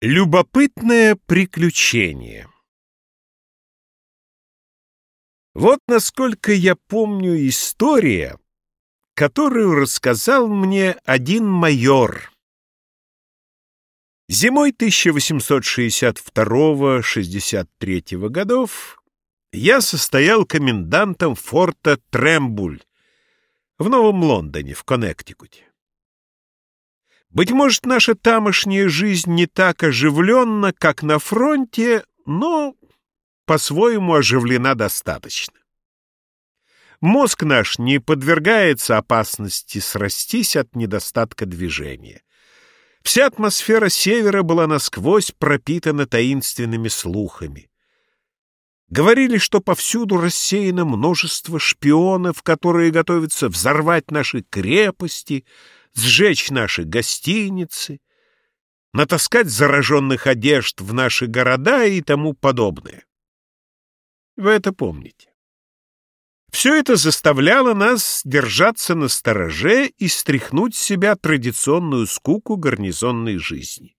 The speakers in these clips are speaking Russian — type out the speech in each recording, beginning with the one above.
Любопытное приключение Вот насколько я помню история, которую рассказал мне один майор. Зимой 1862-63 годов я состоял комендантом форта Трембуль в Новом Лондоне, в Коннектикуте. Быть может, наша тамошняя жизнь не так оживленна, как на фронте, но по-своему оживлена достаточно. Мозг наш не подвергается опасности срастись от недостатка движения. Вся атмосфера севера была насквозь пропитана таинственными слухами. Говорили, что повсюду рассеяно множество шпионов, которые готовятся взорвать наши крепости — сжечь наши гостиницы, натаскать зараженных одежд в наши города и тому подобное. Вы это помните. Все это заставляло нас держаться на стороже и стряхнуть с себя традиционную скуку гарнизонной жизни.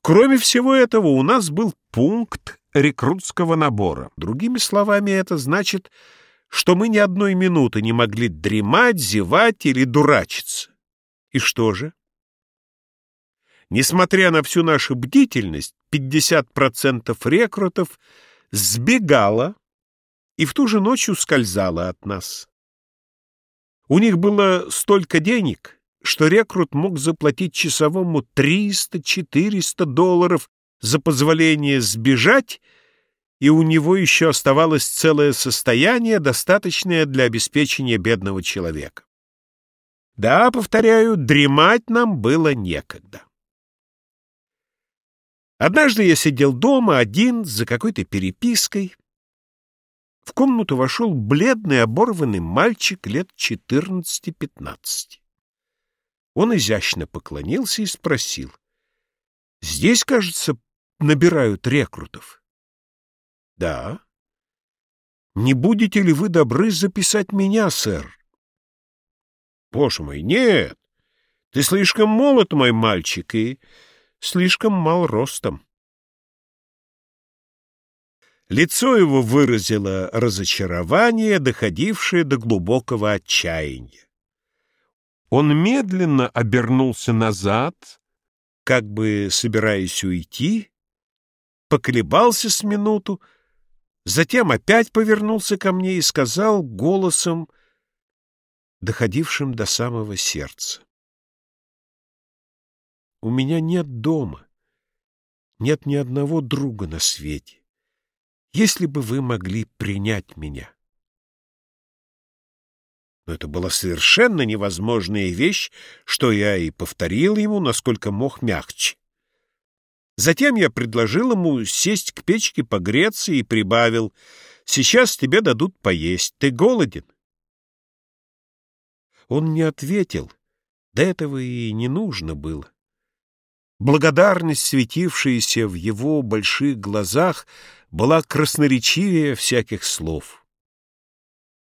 Кроме всего этого, у нас был пункт рекрутского набора. Другими словами, это значит, что мы ни одной минуты не могли дремать, зевать или дурачиться. И что же? Несмотря на всю нашу бдительность, 50% рекрутов сбегало и в ту же ночь ускользало от нас. У них было столько денег, что рекрут мог заплатить часовому 300-400 долларов за позволение сбежать, и у него еще оставалось целое состояние, достаточное для обеспечения бедного человека. Да, повторяю, дремать нам было некогда. Однажды я сидел дома один за какой-то перепиской. В комнату вошел бледный оборванный мальчик лет 14-15. Он изящно поклонился и спросил. «Здесь, кажется, набирают рекрутов». «Да». «Не будете ли вы добры записать меня, сэр?» Боже мой, нет! Ты слишком молод, мой мальчик, и слишком мал ростом. Лицо его выразило разочарование, доходившее до глубокого отчаяния. Он медленно обернулся назад, как бы собираясь уйти, поколебался с минуту, затем опять повернулся ко мне и сказал голосом, доходившим до самого сердца. У меня нет дома, нет ни одного друга на свете. Если бы вы могли принять меня. Но это была совершенно невозможная вещь, что я и повторил ему, насколько мог мягче. Затем я предложил ему сесть к печке погреться и прибавил, «Сейчас тебе дадут поесть. Ты голоден?» Он не ответил, до этого и не нужно было. Благодарность, светившаяся в его больших глазах, была красноречивее всяких слов.